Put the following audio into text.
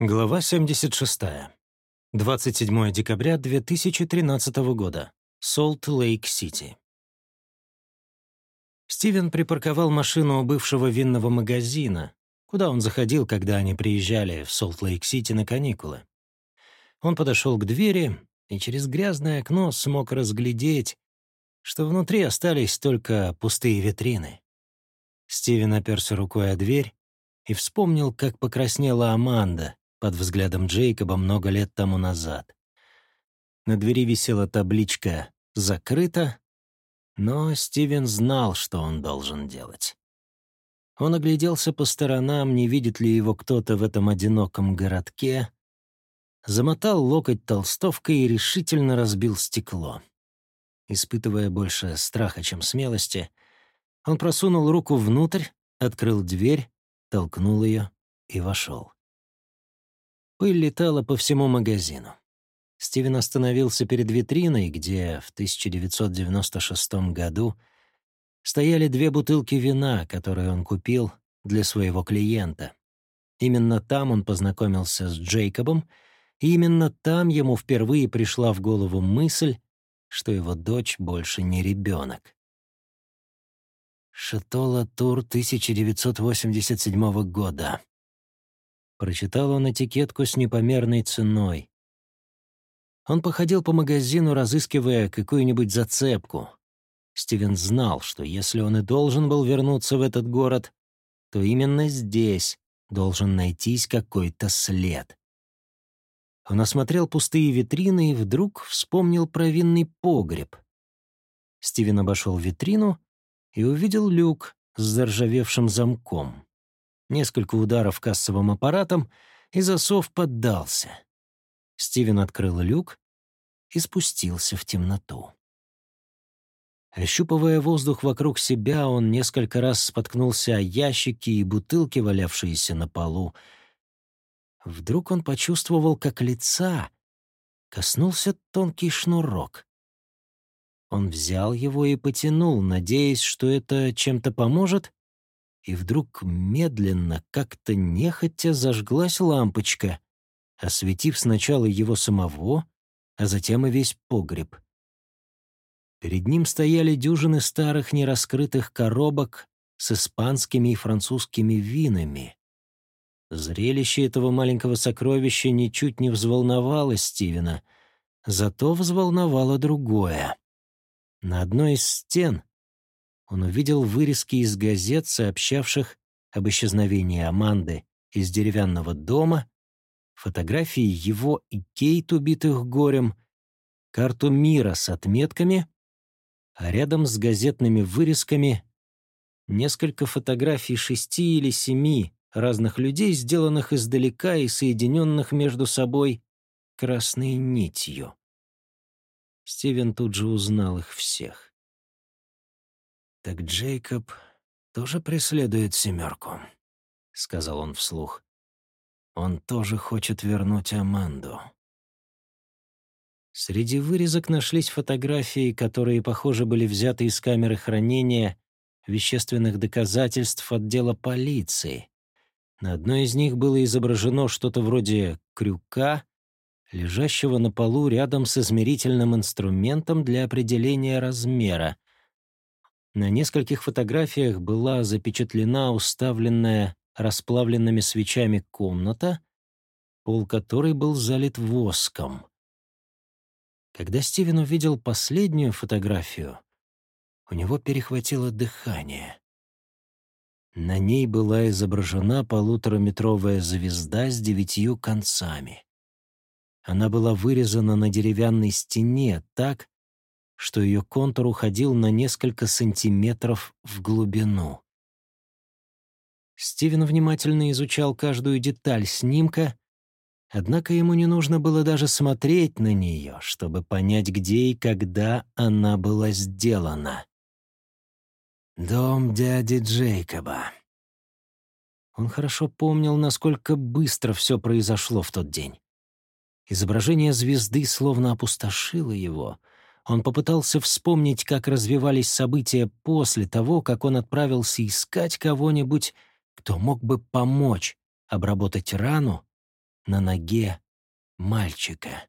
Глава 76. 27 декабря 2013 года. Солт-Лейк-Сити. Стивен припарковал машину у бывшего винного магазина, куда он заходил, когда они приезжали в Солт-Лейк-Сити на каникулы. Он подошел к двери и через грязное окно смог разглядеть, что внутри остались только пустые витрины. Стивен оперся рукой о дверь и вспомнил, как покраснела Аманда, под взглядом Джейкоба много лет тому назад. На двери висела табличка «Закрыто», но Стивен знал, что он должен делать. Он огляделся по сторонам, не видит ли его кто-то в этом одиноком городке, замотал локоть толстовкой и решительно разбил стекло. Испытывая больше страха, чем смелости, он просунул руку внутрь, открыл дверь, толкнул ее и вошел. Пыль летала по всему магазину. Стивен остановился перед витриной, где в 1996 году стояли две бутылки вина, которые он купил для своего клиента. Именно там он познакомился с Джейкобом, и именно там ему впервые пришла в голову мысль, что его дочь больше не ребенок. Шатола Тур 1987 года. Прочитал он этикетку с непомерной ценой. Он походил по магазину, разыскивая какую-нибудь зацепку. Стивен знал, что если он и должен был вернуться в этот город, то именно здесь должен найтись какой-то след. Он осмотрел пустые витрины и вдруг вспомнил про винный погреб. Стивен обошел витрину и увидел люк с заржавевшим замком. Несколько ударов кассовым аппаратом, и засов поддался. Стивен открыл люк и спустился в темноту. Ощупывая воздух вокруг себя, он несколько раз споткнулся о ящики и бутылки, валявшиеся на полу. Вдруг он почувствовал, как лица коснулся тонкий шнурок. Он взял его и потянул, надеясь, что это чем-то поможет, и вдруг медленно, как-то нехотя зажглась лампочка, осветив сначала его самого, а затем и весь погреб. Перед ним стояли дюжины старых нераскрытых коробок с испанскими и французскими винами. Зрелище этого маленького сокровища ничуть не взволновало Стивена, зато взволновало другое. На одной из стен он увидел вырезки из газет, сообщавших об исчезновении Аманды из деревянного дома, фотографии его и Кейт, убитых горем, карту мира с отметками, а рядом с газетными вырезками несколько фотографий шести или семи разных людей, сделанных издалека и соединенных между собой красной нитью. Стивен тут же узнал их всех. «Так Джейкоб тоже преследует семерку», — сказал он вслух. «Он тоже хочет вернуть Аманду». Среди вырезок нашлись фотографии, которые, похоже, были взяты из камеры хранения вещественных доказательств отдела полиции. На одной из них было изображено что-то вроде крюка, лежащего на полу рядом с измерительным инструментом для определения размера. На нескольких фотографиях была запечатлена уставленная расплавленными свечами комната, пол которой был залит воском. Когда Стивен увидел последнюю фотографию, у него перехватило дыхание. На ней была изображена полутораметровая звезда с девятью концами. Она была вырезана на деревянной стене так, что ее контур уходил на несколько сантиметров в глубину. Стивен внимательно изучал каждую деталь снимка, однако ему не нужно было даже смотреть на нее, чтобы понять, где и когда она была сделана. Дом дяди Джейкоба. Он хорошо помнил, насколько быстро все произошло в тот день. Изображение звезды словно опустошило его — он попытался вспомнить, как развивались события после того, как он отправился искать кого-нибудь, кто мог бы помочь обработать рану, на ноге мальчика.